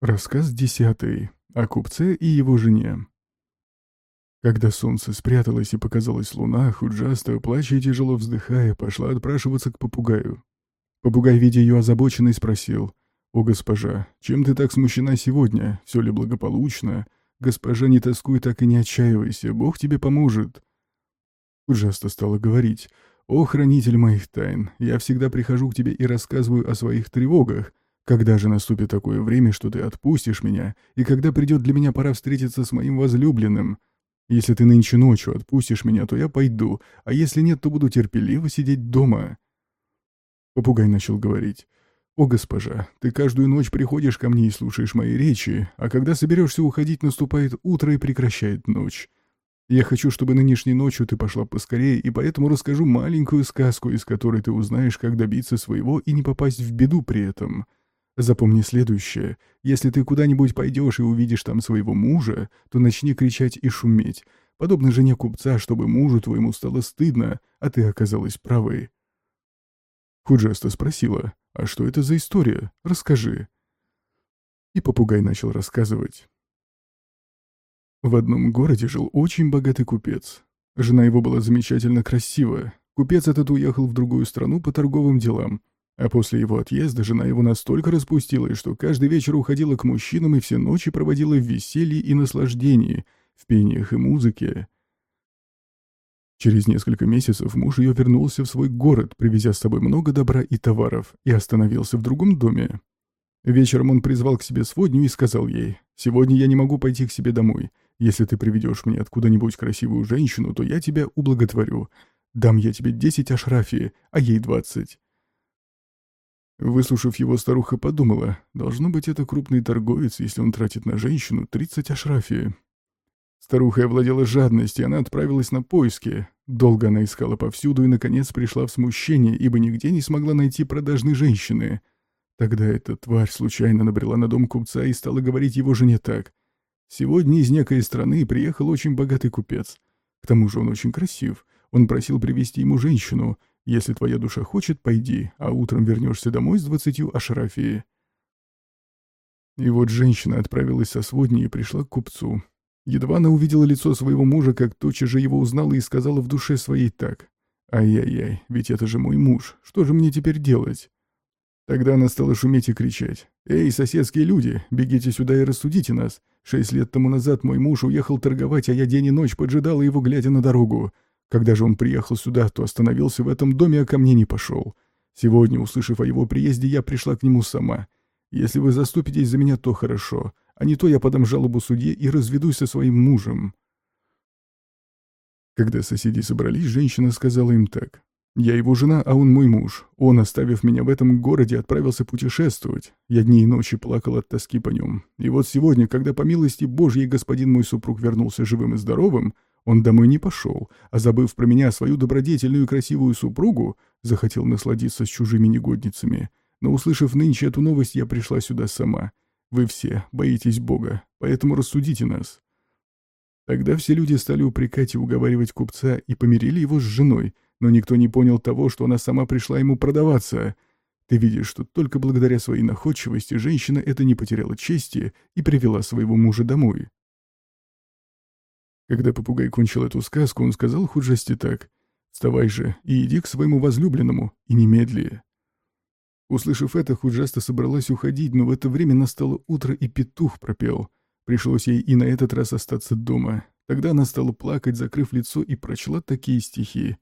Рассказ десятый. О купце и его жене. Когда солнце спряталось и показалась луна, Худжаста, плача и тяжело вздыхая, пошла отпрашиваться к попугаю. Попугай, видя ее озабоченной, спросил. «О, госпожа, чем ты так смущена сегодня? Все ли благополучно? Госпожа, не тоскуй так и не отчаивайся, Бог тебе поможет». Худжаста стала говорить. «О, хранитель моих тайн, я всегда прихожу к тебе и рассказываю о своих тревогах, когда же наступит такое время, что ты отпустишь меня, и когда придет для меня пора встретиться с моим возлюбленным? Если ты нынче ночью отпустишь меня, то я пойду, а если нет, то буду терпеливо сидеть дома». Попугай начал говорить. «О, госпожа, ты каждую ночь приходишь ко мне и слушаешь мои речи, а когда соберешься уходить, наступает утро и прекращает ночь. Я хочу, чтобы нынешней ночью ты пошла поскорее, и поэтому расскажу маленькую сказку, из которой ты узнаешь, как добиться своего и не попасть в беду при этом». Запомни следующее. Если ты куда-нибудь пойдешь и увидишь там своего мужа, то начни кричать и шуметь, подобно жене купца, чтобы мужу твоему стало стыдно, а ты оказалась правой. Худжеста спросила, а что это за история? Расскажи. И попугай начал рассказывать. В одном городе жил очень богатый купец. Жена его была замечательно красивая. Купец этот уехал в другую страну по торговым делам, а после его отъезда жена его настолько распустилась, что каждый вечер уходила к мужчинам и все ночи проводила в веселье и наслаждении, в пениях и музыке. Через несколько месяцев муж ее вернулся в свой город, привезя с собой много добра и товаров, и остановился в другом доме. Вечером он призвал к себе сводню и сказал ей, «Сегодня я не могу пойти к себе домой. Если ты приведешь мне откуда-нибудь красивую женщину, то я тебя ублаготворю. Дам я тебе десять ашрафии, а ей двадцать. Выслушав его, старуха подумала, должно быть, это крупный торговец, если он тратит на женщину 30 ашрафии. Старуха овладела жадностью, она отправилась на поиски. Долго она искала повсюду и, наконец, пришла в смущение, ибо нигде не смогла найти продажной женщины. Тогда эта тварь случайно набрела на дом купца и стала говорить его жене так. «Сегодня из некой страны приехал очень богатый купец. К тому же он очень красив. Он просил привести ему женщину, если твоя душа хочет, пойди, а утром вернешься домой с двадцатью ашрафии». И вот женщина отправилась со сводней и пришла к купцу. Едва она увидела лицо своего мужа, как тотчас же его узнала и сказала в душе своей так. «Ай-яй-яй, ведь это же мой муж, что же мне теперь делать?» Тогда она стала шуметь и кричать. «Эй, соседские люди, бегите сюда и рассудите нас. Шесть лет тому назад мой муж уехал торговать, а я день и ночь поджидала его, глядя на дорогу. Когда же он приехал сюда, то остановился в этом доме, а ко мне не пошел. Сегодня, услышав о его приезде, я пришла к нему сама. Если вы заступитесь за меня, то хорошо, а не то я подам жалобу судье и разведусь со своим мужем». Когда соседи собрались, женщина сказала им так. «Я его жена, а он мой муж. Он, оставив меня в этом городе, отправился путешествовать. Я дни и ночи плакал от тоски по нем. И вот сегодня, когда по милости Божьей господин мой супруг вернулся живым и здоровым, он домой не пошел, а, забыв про меня свою добродетельную и красивую супругу, захотел насладиться с чужими негодницами. Но, услышав нынче эту новость, я пришла сюда сама. Вы все боитесь Бога, поэтому рассудите нас». Тогда все люди стали упрекать и уговаривать купца и помирили его с женой, но никто не понял того, что она сама пришла ему продаваться. Ты видишь, что только благодаря своей находчивости женщина это не потеряла чести и привела своего мужа домой. Когда попугай кончил эту сказку, он сказал Худжасти так. «Вставай же и иди к своему возлюбленному, и немедли». Услышав это, Худжаста собралась уходить, но в это время настало утро, и петух пропел. Пришлось ей и на этот раз остаться дома. Тогда она стала плакать, закрыв лицо, и прочла такие стихи.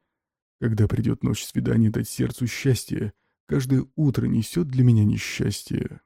«Когда придет ночь свидания дать сердцу счастье, каждое утро несет для меня несчастье».